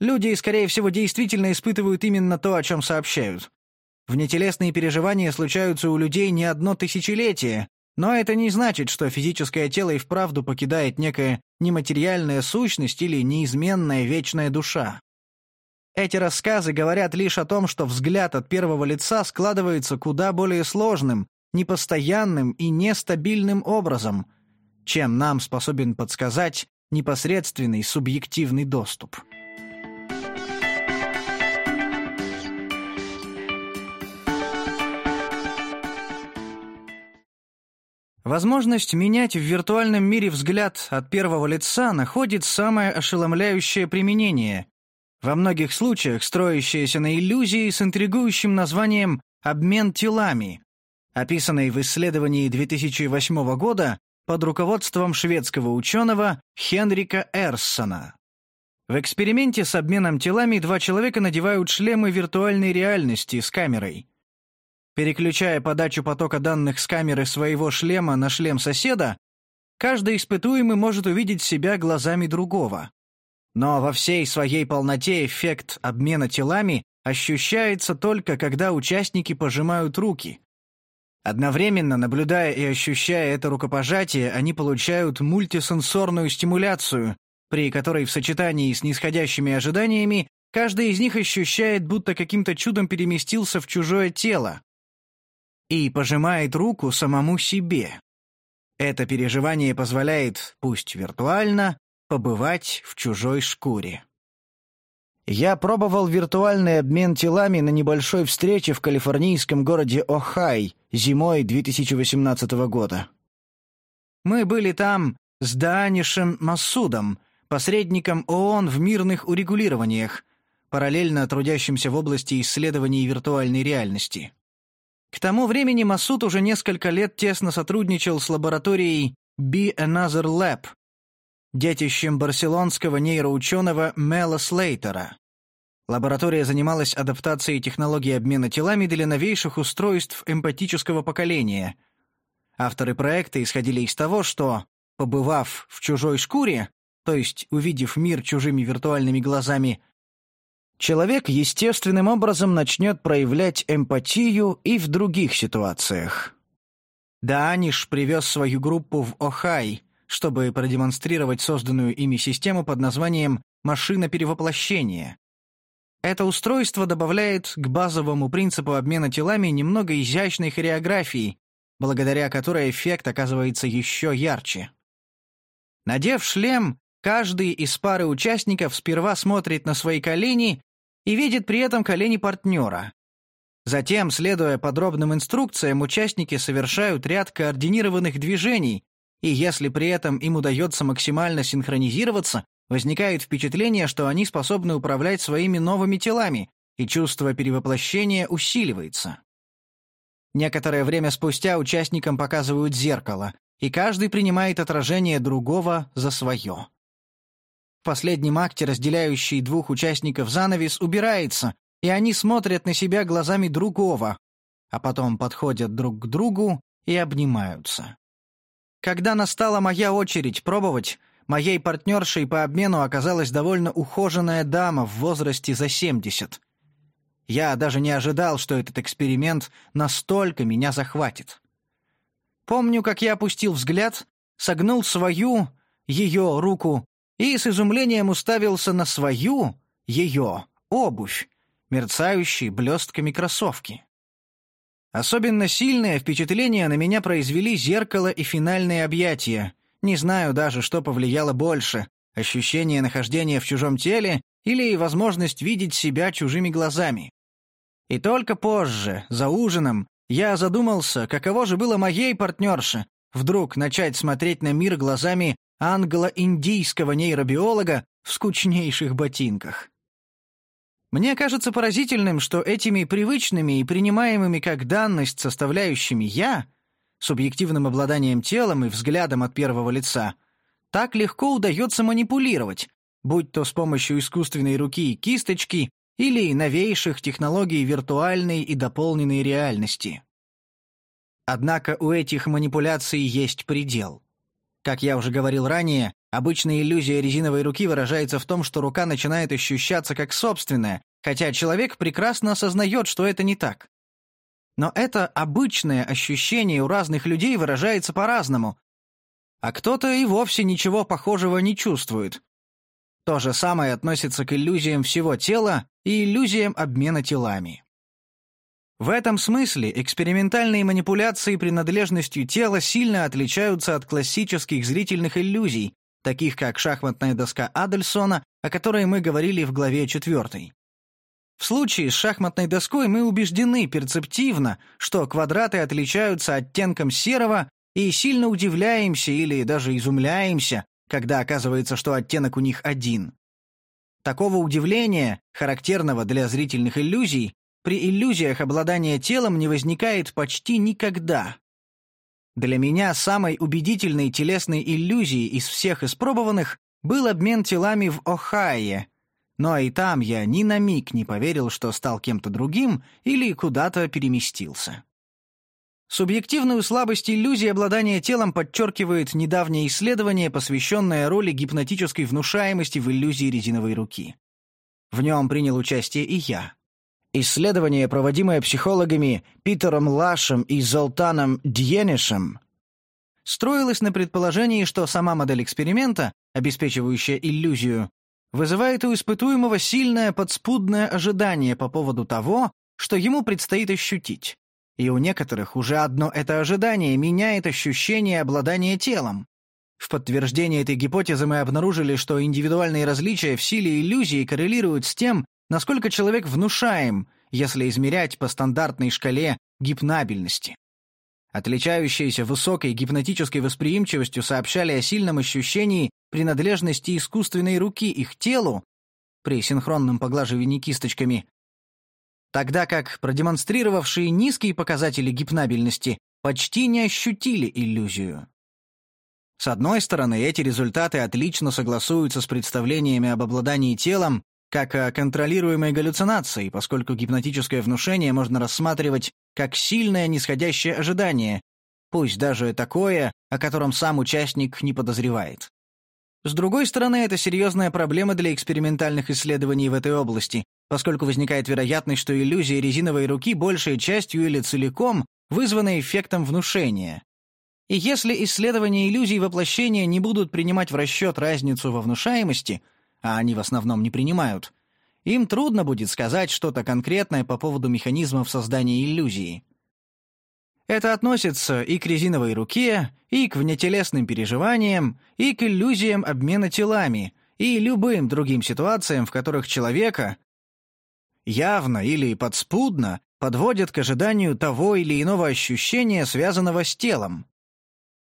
Люди, скорее всего, действительно испытывают именно то, о чем сообщают. Внетелесные переживания случаются у людей не одно тысячелетие, но это не значит, что физическое тело и вправду покидает некая нематериальная сущность или неизменная вечная душа. Эти рассказы говорят лишь о том, что взгляд от первого лица складывается куда более сложным, непостоянным и нестабильным образом, чем нам способен подсказать непосредственный субъективный доступ. Возможность менять в виртуальном мире взгляд от первого лица находит самое ошеломляющее применение, во многих случаях строящееся на иллюзии с интригующим названием «обмен телами», описанной в исследовании 2008 года под руководством шведского ученого Хенрика Эрссона. В эксперименте с обменом телами два человека надевают шлемы виртуальной реальности с камерой. Переключая подачу потока данных с камеры своего шлема на шлем соседа, каждый испытуемый может увидеть себя глазами другого. Но во всей своей полноте эффект обмена телами ощущается только когда участники пожимают руки. Одновременно, наблюдая и ощущая это рукопожатие, они получают мультисенсорную стимуляцию, при которой в сочетании с нисходящими ожиданиями каждый из них ощущает, будто каким-то чудом переместился в чужое тело и пожимает руку самому себе. Это переживание позволяет, пусть виртуально, побывать в чужой шкуре. Я пробовал виртуальный обмен телами на небольшой встрече в калифорнийском городе Охай зимой 2018 года. Мы были там с Данишем Масудом, посредником ООН в мирных урегулированиях, параллельно трудящимся в области исследований виртуальной реальности. К тому времени Масуд уже несколько лет тесно сотрудничал с лабораторией Be Another Lab, детищем барселонского нейроученого Мела Слейтера. Лаборатория занималась адаптацией технологий обмена телами для новейших устройств эмпатического поколения. Авторы проекта исходили из того, что, побывав в чужой шкуре, то есть увидев мир чужими виртуальными глазами, человек естественным образом начнет проявлять эмпатию и в других ситуациях. Дааниш привез свою группу в Охай, чтобы продемонстрировать созданную ими систему под названием «машина перевоплощения». Это устройство добавляет к базовому принципу обмена телами немного изящной хореографии, благодаря которой эффект оказывается еще ярче. Надев шлем, каждый из пары участников сперва смотрит на свои колени и видит при этом колени партнера. Затем, следуя подробным инструкциям, участники совершают ряд координированных движений, и если при этом им удается максимально синхронизироваться, возникает впечатление, что они способны управлять своими новыми телами, и чувство перевоплощения усиливается. Некоторое время спустя участникам показывают зеркало, и каждый принимает отражение другого за свое. В последнем акте разделяющий двух участников занавес убирается, и они смотрят на себя глазами другого, а потом подходят друг к другу и обнимаются. Когда настала моя очередь пробовать, моей партнершей по обмену оказалась довольно ухоженная дама в возрасте за 70. Я даже не ожидал, что этот эксперимент настолько меня захватит. Помню, как я опустил взгляд, согнул свою, ее руку и с изумлением уставился на свою, ее, обувь, мерцающие блестками кроссовки. Особенно сильное впечатление на меня произвели зеркало и финальные объятия. Не знаю даже, что повлияло больше — ощущение нахождения в чужом теле или возможность видеть себя чужими глазами. И только позже, за ужином, я задумался, каково же было моей партнерше вдруг начать смотреть на мир глазами англо-индийского нейробиолога в скучнейших ботинках. Мне кажется поразительным, что этими привычными и принимаемыми как данность составляющими «я», субъективным обладанием телом и взглядом от первого лица, так легко удается манипулировать, будь то с помощью искусственной руки и кисточки или новейших технологий виртуальной и дополненной реальности. Однако у этих манипуляций есть предел. Как я уже говорил ранее, Обычная иллюзия резиновой руки выражается в том, что рука начинает ощущаться как собственная, хотя человек прекрасно осознает, что это не так. Но это обычное ощущение у разных людей выражается по-разному, а кто-то и вовсе ничего похожего не чувствует. То же самое относится к иллюзиям всего тела и иллюзиям обмена телами. В этом смысле экспериментальные манипуляции принадлежностью тела сильно отличаются от классических зрительных иллюзий, таких как шахматная доска Адельсона, о которой мы говорили в главе 4. В случае с шахматной доской мы убеждены перцептивно, что квадраты отличаются оттенком серого и сильно удивляемся или даже изумляемся, когда оказывается, что оттенок у них один. Такого удивления, характерного для зрительных иллюзий, при иллюзиях обладания телом не возникает почти никогда. Для меня самой убедительной телесной иллюзией из всех испробованных был обмен телами в Охайе, но и там я ни на миг не поверил, что стал кем-то другим или куда-то переместился. Субъективную слабость иллюзии обладания телом подчеркивает недавнее исследование, посвященное роли гипнотической внушаемости в иллюзии резиновой руки. В нем принял участие и я. Исследование, проводимое психологами Питером Лашем и Золтаном Дьенишем, строилось на предположении, что сама модель эксперимента, обеспечивающая иллюзию, вызывает у испытуемого сильное подспудное ожидание по поводу того, что ему предстоит ощутить и у некоторых уже одно это ожидание меняет ощущение обладания телом. В подтверждение этой гипотезы мы обнаружили, что индивидуальные различия в силе иллюзии коррелируют с тем, насколько человек внушаем, если измерять по стандартной шкале гипнабельности. Отличающиеся высокой гипнотической восприимчивостью сообщали о сильном ощущении принадлежности искусственной руки их телу при синхронном поглаживании кисточками тогда как продемонстрировавшие низкие показатели гипнабельности почти не ощутили иллюзию. С одной стороны, эти результаты отлично согласуются с представлениями об обладании телом как о контролируемой галлюцинации, поскольку гипнотическое внушение можно рассматривать как сильное нисходящее ожидание, пусть даже такое, о котором сам участник не подозревает. С другой стороны, это серьезная проблема для экспериментальных исследований в этой области, поскольку возникает вероятность, что иллюзия резиновой руки большей частью или целиком вызвана эффектом внушения. И если исследования иллюзий воплощения не будут принимать в расчет разницу во внушаемости, а они в основном не принимают, им трудно будет сказать что-то конкретное по поводу механизмов создания иллюзии. Это относится и к резиновой руке, и к внетелесным переживаниям, и к иллюзиям обмена телами, и любым другим ситуациям, в которых человека, явно или подспудно подводят к ожиданию того или иного ощущения, связанного с телом.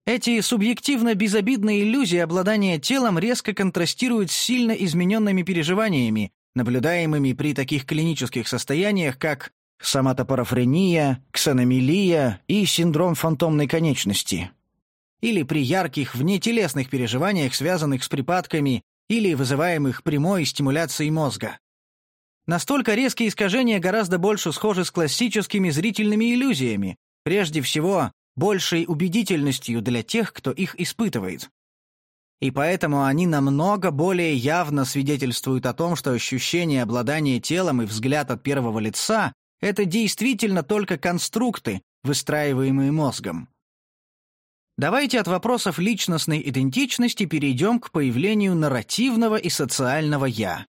Эти субъективно безобидные иллюзии обладания телом резко контрастируют с сильно измененными переживаниями, наблюдаемыми при таких клинических состояниях, как соматопарафрения, ксеномилия и синдром фантомной конечности. Или при ярких внетелесных переживаниях, связанных с припадками или вызываемых прямой стимуляцией мозга. Настолько резкие искажения гораздо больше схожи с классическими зрительными иллюзиями, прежде всего, большей убедительностью для тех, кто их испытывает. И поэтому они намного более явно свидетельствуют о том, что ощущение обладания телом и взгляд от первого лица — это действительно только конструкты, выстраиваемые мозгом. Давайте от вопросов личностной идентичности перейдем к появлению нарративного и социального «я».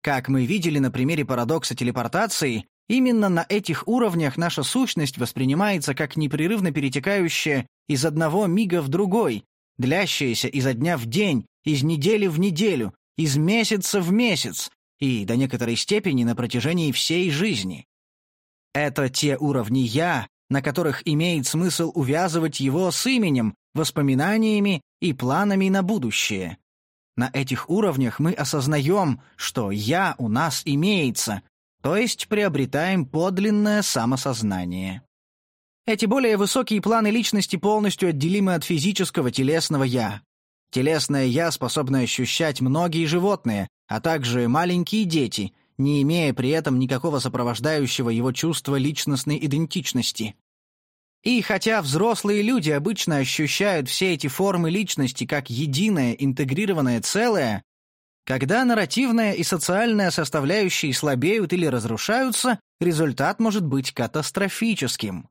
Как мы видели на примере парадокса телепортации, именно на этих уровнях наша сущность воспринимается как непрерывно перетекающая из одного мига в другой, длящаяся изо дня в день, из недели в неделю, из месяца в месяц и до некоторой степени на протяжении всей жизни. Это те уровни «я», на которых имеет смысл увязывать его с именем, воспоминаниями и планами на будущее. На этих уровнях мы осознаем, что «я» у нас имеется, то есть приобретаем подлинное самосознание. Эти более высокие планы личности полностью отделимы от физического телесного «я». Телесное «я» способно ощущать многие животные, а также маленькие дети, не имея при этом никакого сопровождающего его чувства личностной идентичности. И хотя взрослые люди обычно ощущают все эти формы личности как единое интегрированное целое, когда нарративная и социальная составляющие слабеют или разрушаются, результат может быть катастрофическим.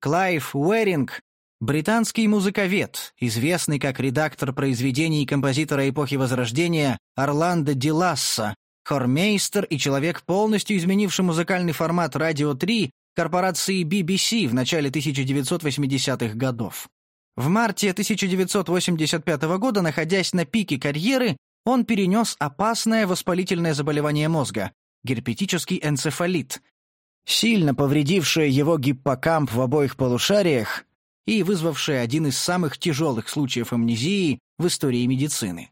Клайв Уэринг — британский музыковед, известный как редактор произведений композитора эпохи Возрождения Орландо Ди Ласса, хормейстер и человек, полностью изменивший музыкальный формат «Радио 3» корпорации BBC в начале 1980-х годов. В марте 1985 года, находясь на пике карьеры, он перенес опасное воспалительное заболевание мозга – герпетический энцефалит, сильно повредившее его гиппокамп в обоих полушариях и вызвавшее один из самых тяжелых случаев амнезии в истории медицины.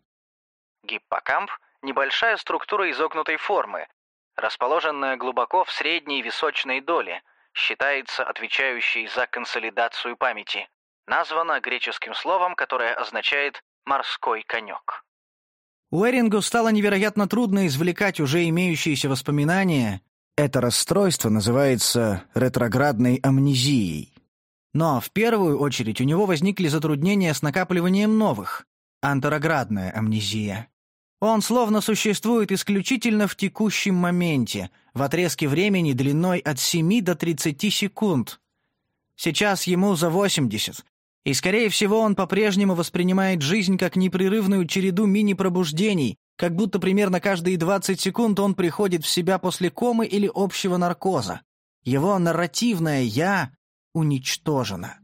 Гиппокамп – небольшая структура изогнутой формы, расположенная глубоко в средней височной доле, считается отвечающей за консолидацию памяти. Названа греческим словом, которое означает «морской конек». Уэрингу стало невероятно трудно извлекать уже имеющиеся воспоминания это расстройство называется ретроградной амнезией. Но в первую очередь у него возникли затруднения с накапливанием новых – антероградная амнезия. Он словно существует исключительно в текущем моменте, в отрезке времени длиной от 7 до 30 секунд. Сейчас ему за 80, и, скорее всего, он по-прежнему воспринимает жизнь как непрерывную череду мини-пробуждений, как будто примерно каждые 20 секунд он приходит в себя после комы или общего наркоза. Его нарративное «я» уничтожено.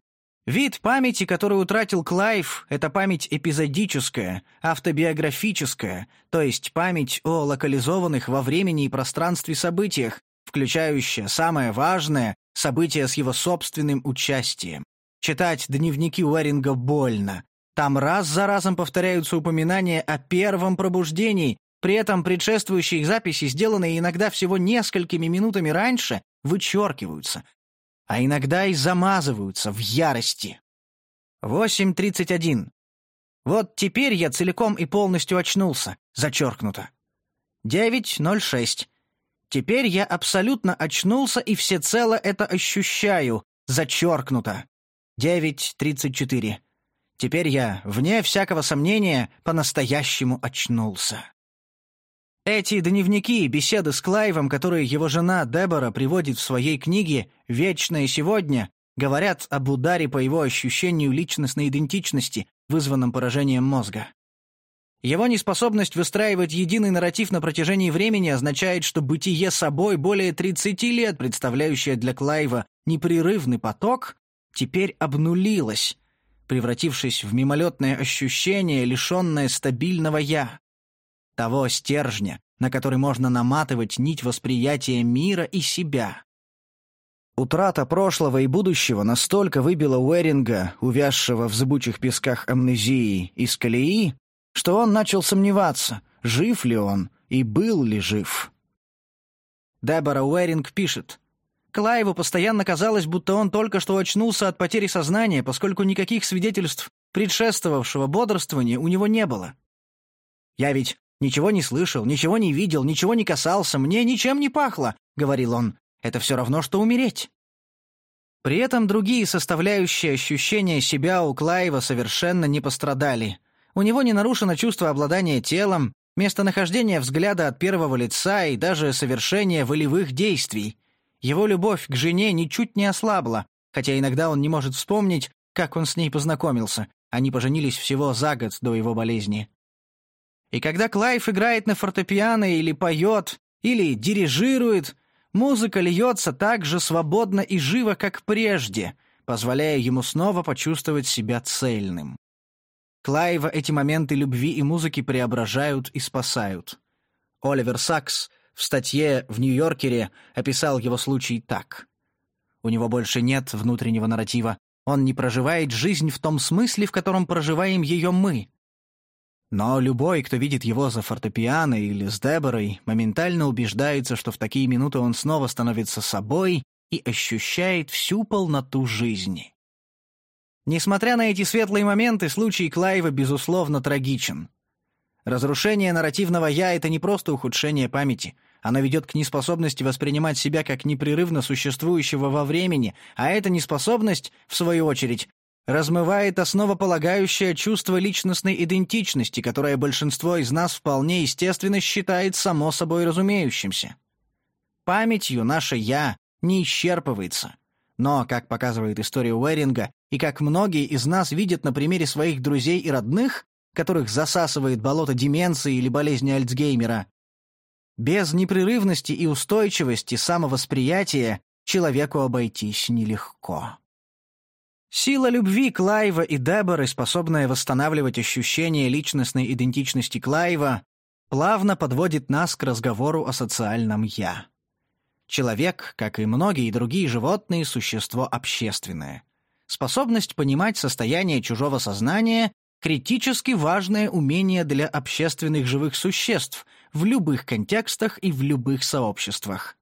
Вид памяти, который утратил Клайв, это память эпизодическая, автобиографическая, то есть память о локализованных во времени и пространстве событиях, включающая самое важное — события с его собственным участием. Читать дневники Уэринга больно. Там раз за разом повторяются упоминания о первом пробуждении, при этом предшествующие их записи, сделанные иногда всего несколькими минутами раньше, вычеркиваются, а иногда и замазываются в ярости. 8.31. Вот теперь я целиком и полностью очнулся, зачеркнуто. 9.06. Теперь я абсолютно очнулся и всецело это ощущаю, зачеркнуто. 9.34. Теперь я, вне всякого сомнения, по-настоящему очнулся. Эти дневники и беседы с Клайвом, которые его жена Дебора приводит в своей книге «Вечное сегодня», говорят об ударе по его ощущению личностной идентичности, вызванном поражением мозга. Его неспособность выстраивать единый нарратив на протяжении времени означает, что бытие собой более 30 лет, представляющее для Клайва непрерывный поток, теперь обнулилось, превратившись в мимолетное ощущение, лишенное стабильного «я». Того стержня, на который можно наматывать нить восприятия мира и себя. Утрата прошлого и будущего настолько выбила Уэринга, увязшего в зыбучих песках амнезии, из колеи, что он начал сомневаться, жив ли он и был ли жив. Дебора Уэринг пишет, Клаеву постоянно казалось, будто он только что очнулся от потери сознания, поскольку никаких свидетельств предшествовавшего бодрствования у него не было. «Я ведь ничего не слышал, ничего не видел, ничего не касался, мне ничем не пахло», — говорил он. «Это все равно, что умереть». При этом другие составляющие ощущения себя у Клаева совершенно не пострадали. У него не нарушено чувство обладания телом, местонахождение взгляда от первого лица и даже совершение волевых действий. Его любовь к жене ничуть не ослабла, хотя иногда он не может вспомнить, как он с ней познакомился. Они поженились всего за год до его болезни. И когда Клайв играет на фортепиано или поет, или дирижирует, музыка льется так же свободно и живо, как прежде, позволяя ему снова почувствовать себя цельным. Клайва эти моменты любви и музыки преображают и спасают. Оливер Сакс — в статье в «Нью-Йоркере» описал его случай так. «У него больше нет внутреннего нарратива. Он не проживает жизнь в том смысле, в котором проживаем ее мы. Но любой, кто видит его за фортепиано или с Деборой, моментально убеждается, что в такие минуты он снова становится собой и ощущает всю полноту жизни. Несмотря на эти светлые моменты, случай Клайва, безусловно, трагичен. Разрушение нарративного «я» — это не просто ухудшение памяти. Оно ведет к неспособности воспринимать себя как непрерывно существующего во времени, а эта неспособность, в свою очередь, размывает основополагающее чувство личностной идентичности, которое большинство из нас вполне естественно считает само собой разумеющимся. Памятью наше «я» не исчерпывается. Но, как показывает история Уэринга, и как многие из нас видят на примере своих друзей и родных, которых засасывает болото деменции или болезни Альцгеймера, без непрерывности и устойчивости самовосприятия человеку обойтись нелегко. Сила любви Клайва и Деборы, способная восстанавливать ощущение личностной идентичности Клайва, плавно подводит нас к разговору о социальном «я». Человек, как и многие другие животные, существо общественное. Способность понимать состояние чужого сознания критически важное умение для общественных живых существ в любых контекстах и в любых сообществах.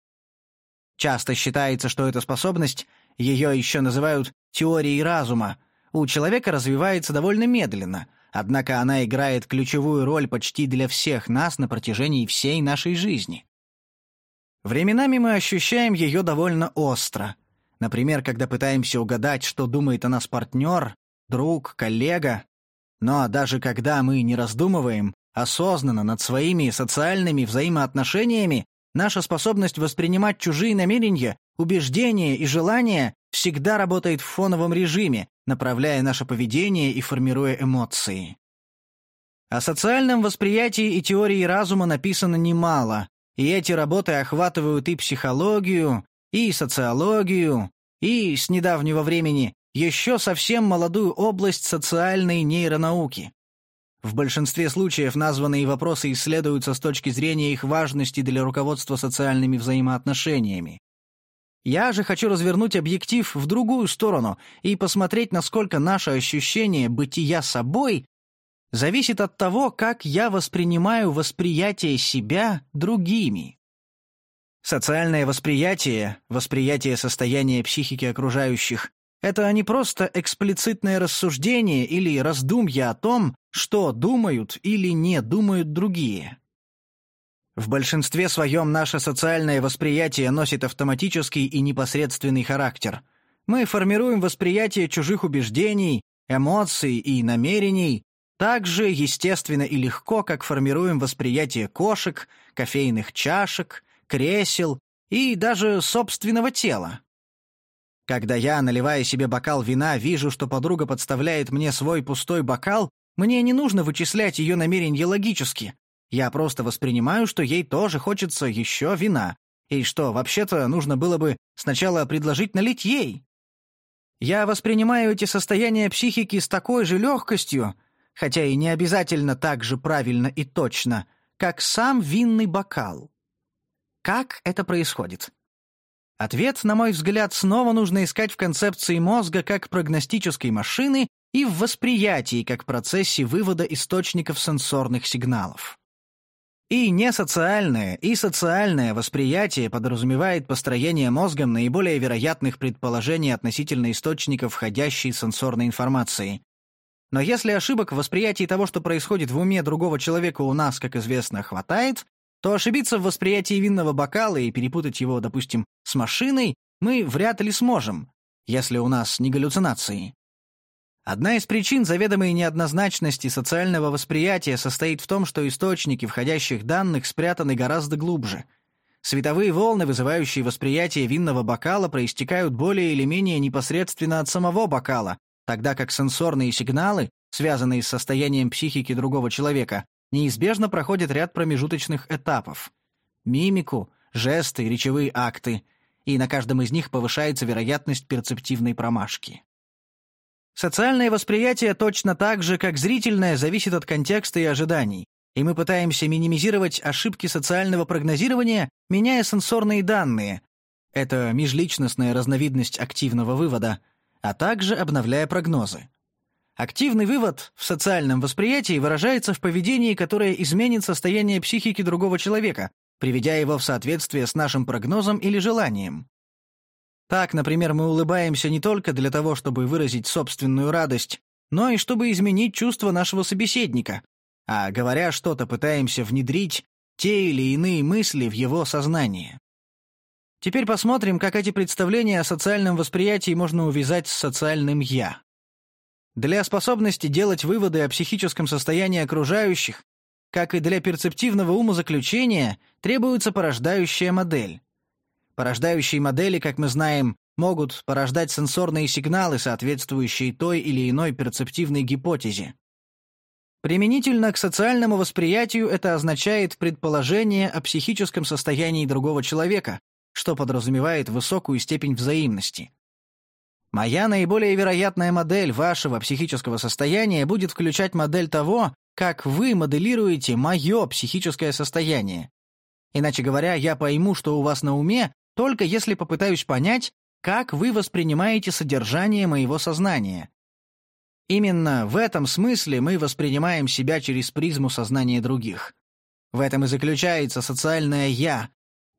Часто считается, что эта способность, ее еще называют теорией разума, у человека развивается довольно медленно, однако она играет ключевую роль почти для всех нас на протяжении всей нашей жизни. Временами мы ощущаем ее довольно остро. Например, когда пытаемся угадать, что думает о нас партнер, друг, коллега, но даже когда мы не раздумываем, осознанно над своими социальными взаимоотношениями, наша способность воспринимать чужие намерения, убеждения и желания всегда работает в фоновом режиме, направляя наше поведение и формируя эмоции. О социальном восприятии и теории разума написано немало, и эти работы охватывают и психологию, и социологию, и, с недавнего времени, еще совсем молодую область социальной нейронауки. В большинстве случаев названные вопросы исследуются с точки зрения их важности для руководства социальными взаимоотношениями. Я же хочу развернуть объектив в другую сторону и посмотреть, насколько наше ощущение бытия собой зависит от того, как я воспринимаю восприятие себя другими. Социальное восприятие, восприятие состояния психики окружающих, это не просто эксплицитное рассуждение или раздумье о том, что думают или не думают другие. В большинстве своем наше социальное восприятие носит автоматический и непосредственный характер. Мы формируем восприятие чужих убеждений, эмоций и намерений так же естественно и легко, как формируем восприятие кошек, кофейных чашек, кресел и даже собственного тела. Когда я, наливая себе бокал вина, вижу, что подруга подставляет мне свой пустой бокал, мне не нужно вычислять ее намерения логически. Я просто воспринимаю, что ей тоже хочется еще вина, и что, вообще-то, нужно было бы сначала предложить налить ей. Я воспринимаю эти состояния психики с такой же легкостью, хотя и не обязательно так же правильно и точно, как сам винный бокал. Как это происходит? Ответ, на мой взгляд, снова нужно искать в концепции мозга как прогностической машины и в восприятии как процессе вывода источников сенсорных сигналов. И несоциальное, и социальное восприятие подразумевает построение мозгом наиболее вероятных предположений относительно источников входящей сенсорной информации. Но если ошибок в восприятии того, что происходит в уме другого человека у нас, как известно, хватает, то ошибиться в восприятии винного бокала и перепутать его, допустим, с машиной мы вряд ли сможем, если у нас не галлюцинации. Одна из причин заведомой неоднозначности социального восприятия состоит в том, что источники входящих данных спрятаны гораздо глубже. Световые волны, вызывающие восприятие винного бокала, проистекают более или менее непосредственно от самого бокала, тогда как сенсорные сигналы, связанные с состоянием психики другого человека, неизбежно проходит ряд промежуточных этапов. Мимику, жесты, речевые акты, и на каждом из них повышается вероятность перцептивной промашки. Социальное восприятие точно так же, как зрительное, зависит от контекста и ожиданий, и мы пытаемся минимизировать ошибки социального прогнозирования, меняя сенсорные данные. Это межличностная разновидность активного вывода, а также обновляя прогнозы. Активный вывод в социальном восприятии выражается в поведении, которое изменит состояние психики другого человека, приведя его в соответствие с нашим прогнозом или желанием. Так, например, мы улыбаемся не только для того, чтобы выразить собственную радость, но и чтобы изменить чувства нашего собеседника, а говоря что-то пытаемся внедрить те или иные мысли в его сознании. Теперь посмотрим, как эти представления о социальном восприятии можно увязать с социальным «я». Для способности делать выводы о психическом состоянии окружающих, как и для перцептивного умозаключения, требуется порождающая модель. Порождающие модели, как мы знаем, могут порождать сенсорные сигналы, соответствующие той или иной перцептивной гипотезе. Применительно к социальному восприятию это означает предположение о психическом состоянии другого человека, что подразумевает высокую степень взаимности. Моя наиболее вероятная модель вашего психического состояния будет включать модель того, как вы моделируете мое психическое состояние. Иначе говоря, я пойму, что у вас на уме, только если попытаюсь понять, как вы воспринимаете содержание моего сознания. Именно в этом смысле мы воспринимаем себя через призму сознания других. В этом и заключается социальное «я»,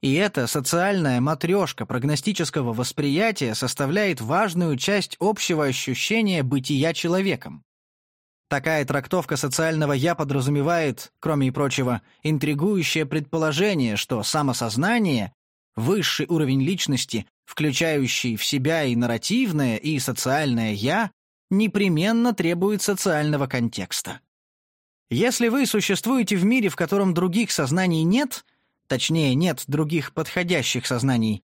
и эта социальная матрешка прогностического восприятия составляет важную часть общего ощущения бытия человеком. Такая трактовка социального «я» подразумевает, кроме и прочего, интригующее предположение, что самосознание — высший уровень личности, включающий в себя и нарративное, и социальное «я», непременно требует социального контекста. Если вы существуете в мире, в котором других сознаний нет, точнее, нет других подходящих сознаний,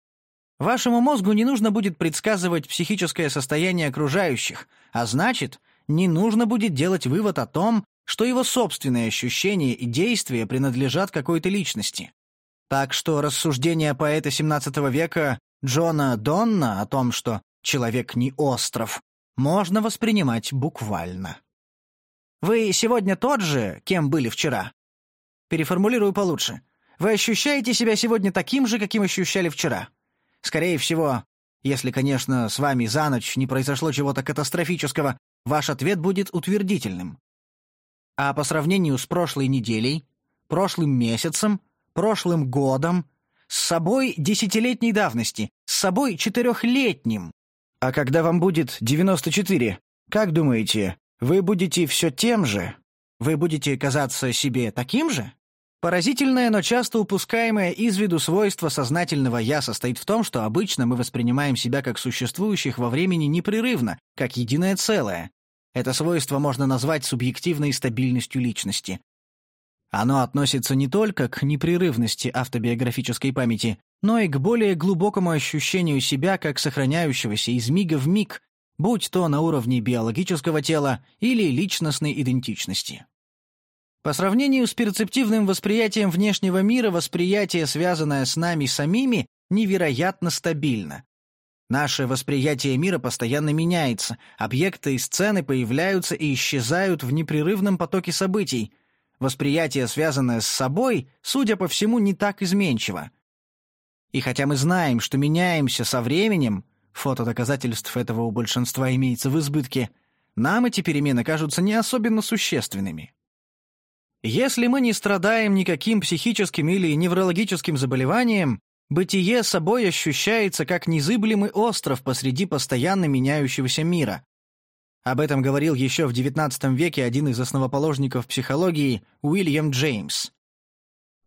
вашему мозгу не нужно будет предсказывать психическое состояние окружающих, а значит — не нужно будет делать вывод о том, что его собственные ощущения и действия принадлежат какой-то личности. Так что рассуждения поэта XVII века Джона Донна о том, что «человек не остров», можно воспринимать буквально. Вы сегодня тот же, кем были вчера? Переформулирую получше. Вы ощущаете себя сегодня таким же, каким ощущали вчера? Скорее всего, если, конечно, с вами за ночь не произошло чего-то катастрофического, ваш ответ будет утвердительным. А по сравнению с прошлой неделей, прошлым месяцем, прошлым годом, с собой десятилетней давности, с собой четырехлетним. А когда вам будет 94, как думаете, вы будете все тем же? Вы будете казаться себе таким же? Поразительное, но часто упускаемое из виду свойство сознательного «я» состоит в том, что обычно мы воспринимаем себя как существующих во времени непрерывно, как единое целое. Это свойство можно назвать субъективной стабильностью личности. Оно относится не только к непрерывности автобиографической памяти, но и к более глубокому ощущению себя как сохраняющегося из мига в миг, будь то на уровне биологического тела или личностной идентичности. По сравнению с перцептивным восприятием внешнего мира, восприятие, связанное с нами самими, невероятно стабильно. Наше восприятие мира постоянно меняется, объекты и сцены появляются и исчезают в непрерывном потоке событий. Восприятие, связанное с собой, судя по всему, не так изменчиво. И хотя мы знаем, что меняемся со временем, фото доказательств этого у большинства имеется в избытке, нам эти перемены кажутся не особенно существенными. Если мы не страдаем никаким психическим или неврологическим заболеванием, бытие собой ощущается как незыблемый остров посреди постоянно меняющегося мира. Об этом говорил еще в XIX веке один из основоположников психологии Уильям Джеймс.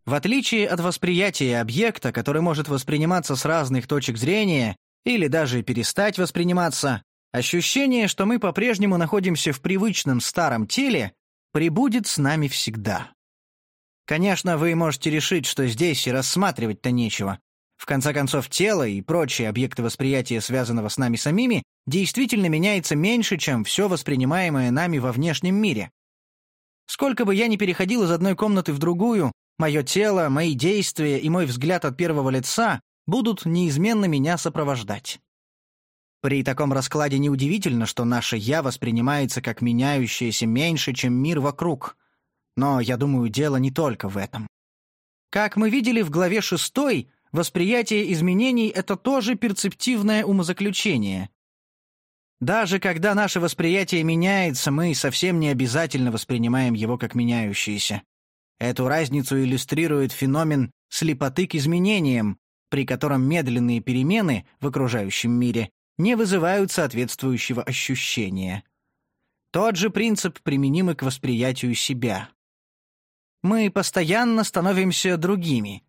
В отличие от восприятия объекта, который может восприниматься с разных точек зрения или даже перестать восприниматься, ощущение, что мы по-прежнему находимся в привычном старом теле, пребудет с нами всегда. Конечно, вы можете решить, что здесь и рассматривать-то нечего. В конце концов, тело и прочие объекты восприятия, связанного с нами самими, действительно меняется меньше, чем все воспринимаемое нами во внешнем мире. Сколько бы я ни переходил из одной комнаты в другую, мое тело, мои действия и мой взгляд от первого лица будут неизменно меня сопровождать. При таком раскладе неудивительно, что наше «я» воспринимается как меняющееся меньше, чем мир вокруг. Но, я думаю, дело не только в этом. Как мы видели в главе 6, восприятие изменений — это тоже перцептивное умозаключение. Даже когда наше восприятие меняется, мы совсем не обязательно воспринимаем его как меняющееся. Эту разницу иллюстрирует феномен слепоты к изменениям, при котором медленные перемены в окружающем мире не вызывают соответствующего ощущения. Тот же принцип применим и к восприятию себя. Мы постоянно становимся другими.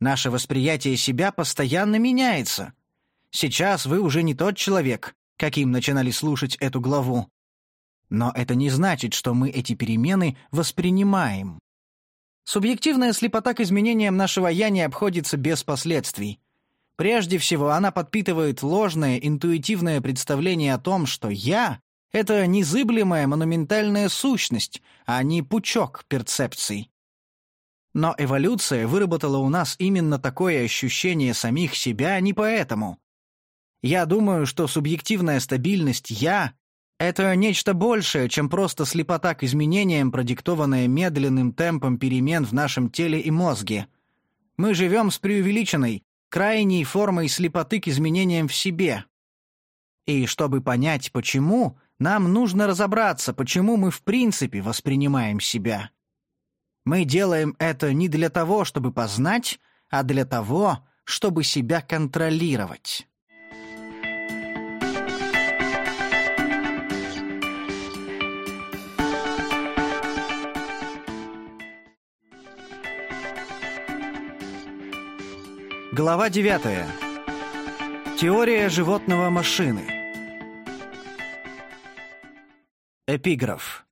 Наше восприятие себя постоянно меняется. Сейчас вы уже не тот человек, каким начинали слушать эту главу. Но это не значит, что мы эти перемены воспринимаем. Субъективная слепота к изменениям нашего «я» не обходится без последствий. Прежде всего, она подпитывает ложное интуитивное представление о том, что «я» — это незыблемая монументальная сущность, а не пучок перцепций. Но эволюция выработала у нас именно такое ощущение самих себя не поэтому. Я думаю, что субъективная стабильность «я» — это нечто большее, чем просто слепота к изменениям, продиктованная медленным темпом перемен в нашем теле и мозге. Мы живем с преувеличенной, крайней формой слепоты к изменениям в себе. И чтобы понять, почему, нам нужно разобраться, почему мы в принципе воспринимаем себя. Мы делаем это не для того, чтобы познать, а для того, чтобы себя контролировать. Глава 9. Теория животного машины. Эпиграф.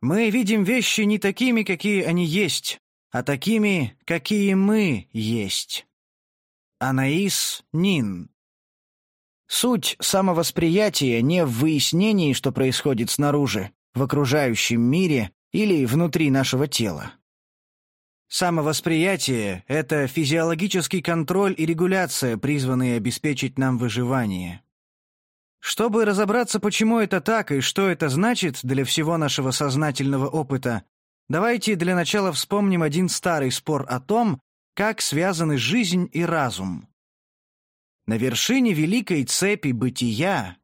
Мы видим вещи не такими, какие они есть, а такими, какие мы есть. Анаис Нин. Суть самовосприятия не в выяснении, что происходит снаружи, в окружающем мире или внутри нашего тела. Самовосприятие — это физиологический контроль и регуляция, призванные обеспечить нам выживание. Чтобы разобраться, почему это так и что это значит для всего нашего сознательного опыта, давайте для начала вспомним один старый спор о том, как связаны жизнь и разум. На вершине великой цепи бытия,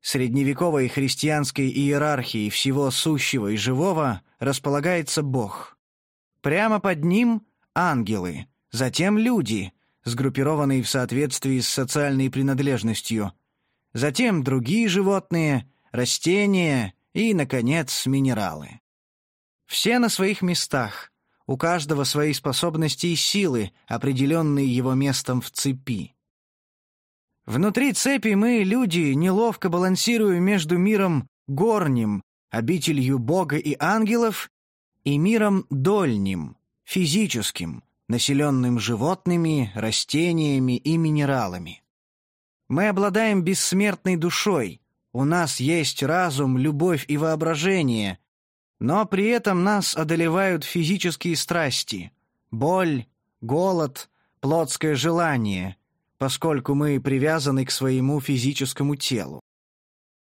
средневековой христианской иерархии всего сущего и живого, располагается Бог — Прямо под ним — ангелы, затем люди, сгруппированные в соответствии с социальной принадлежностью, затем другие животные, растения и, наконец, минералы. Все на своих местах, у каждого свои способности и силы, определенные его местом в цепи. Внутри цепи мы, люди, неловко балансируем между миром горним, обителью Бога и ангелов, и миром дольним, физическим, населенным животными, растениями и минералами. Мы обладаем бессмертной душой, у нас есть разум, любовь и воображение, но при этом нас одолевают физические страсти, боль, голод, плотское желание, поскольку мы привязаны к своему физическому телу.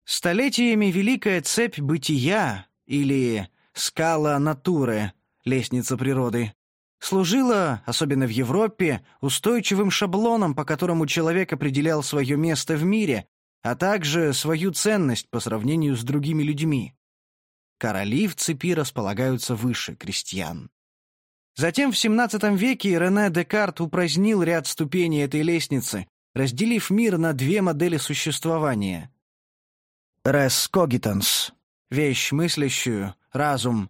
Столетиями великая цепь бытия, или скала натуры, лестница природы, служила, особенно в Европе, устойчивым шаблоном, по которому человек определял свое место в мире, а также свою ценность по сравнению с другими людьми. Короли в цепи располагаются выше крестьян. Затем в XVII веке Рене Декарт упразднил ряд ступеней этой лестницы, разделив мир на две модели существования. «Res cogitans» — вещь мыслящую, разум,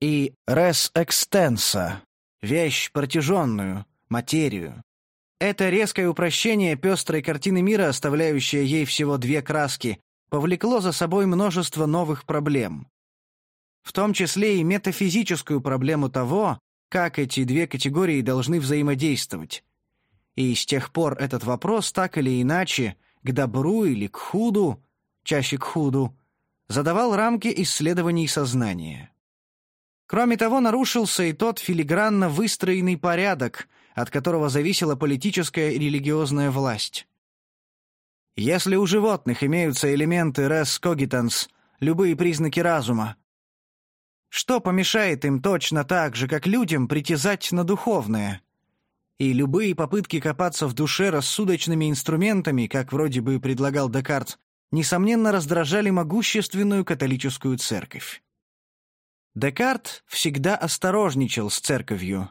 и res extensa — вещь протяженную, материю. Это резкое упрощение пестрой картины мира, оставляющее ей всего две краски, повлекло за собой множество новых проблем. В том числе и метафизическую проблему того, как эти две категории должны взаимодействовать. И с тех пор этот вопрос так или иначе, к добру или к худу, чаще к худу, задавал рамки исследований сознания. Кроме того, нарушился и тот филигранно выстроенный порядок, от которого зависела политическая и религиозная власть. Если у животных имеются элементы res cogitans, любые признаки разума, что помешает им точно так же, как людям, притязать на духовное? И любые попытки копаться в душе рассудочными инструментами, как вроде бы предлагал Декарт, несомненно, раздражали могущественную католическую церковь. Декарт всегда осторожничал с церковью,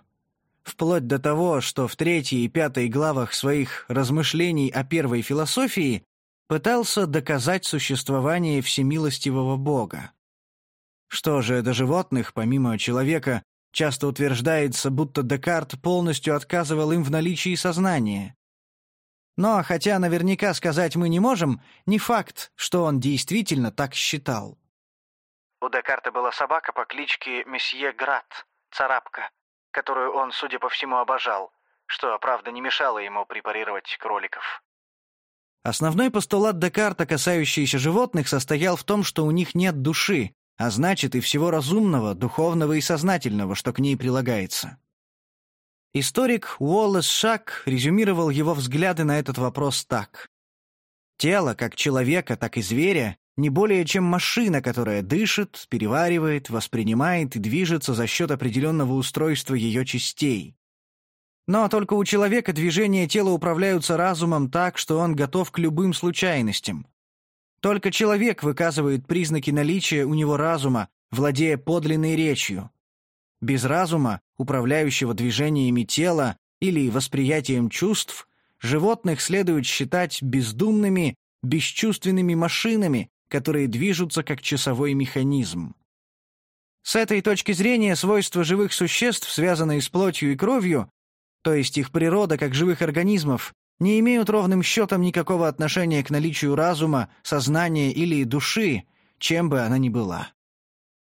вплоть до того, что в третьей и пятой главах своих размышлений о первой философии пытался доказать существование всемилостивого Бога. Что же до животных, помимо человека, часто утверждается, будто Декарт полностью отказывал им в наличии сознания. Но, хотя наверняка сказать мы не можем, не факт, что он действительно так считал. У Декарта была собака по кличке Месье Град, царапка, которую он, судя по всему, обожал, что, правда, не мешало ему препарировать кроликов. Основной постулат Декарта, касающийся животных, состоял в том, что у них нет души, а значит и всего разумного, духовного и сознательного, что к ней прилагается. Историк Уоллес Шак резюмировал его взгляды на этот вопрос так. «Тело, как человека, так и зверя, не более чем машина, которая дышит, переваривает, воспринимает и движется за счет определенного устройства ее частей. Но только у человека движения тела управляются разумом так, что он готов к любым случайностям. Только человек выказывает признаки наличия у него разума, владея подлинной речью. Без разума, управляющего движениями тела или восприятием чувств, животных следует считать бездумными, бесчувственными машинами, которые движутся как часовой механизм. С этой точки зрения свойства живых существ, связанные с плотью и кровью, то есть их природа как живых организмов, не имеют ровным счетом никакого отношения к наличию разума, сознания или души, чем бы она ни была.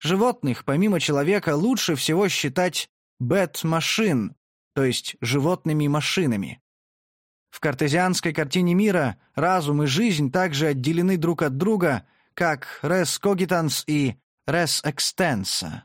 Животных, помимо человека, лучше всего считать «бэт-машин», то есть животными машинами. В картезианской картине мира разум и жизнь также отделены друг от друга, как «res cogitans» и «res extensa».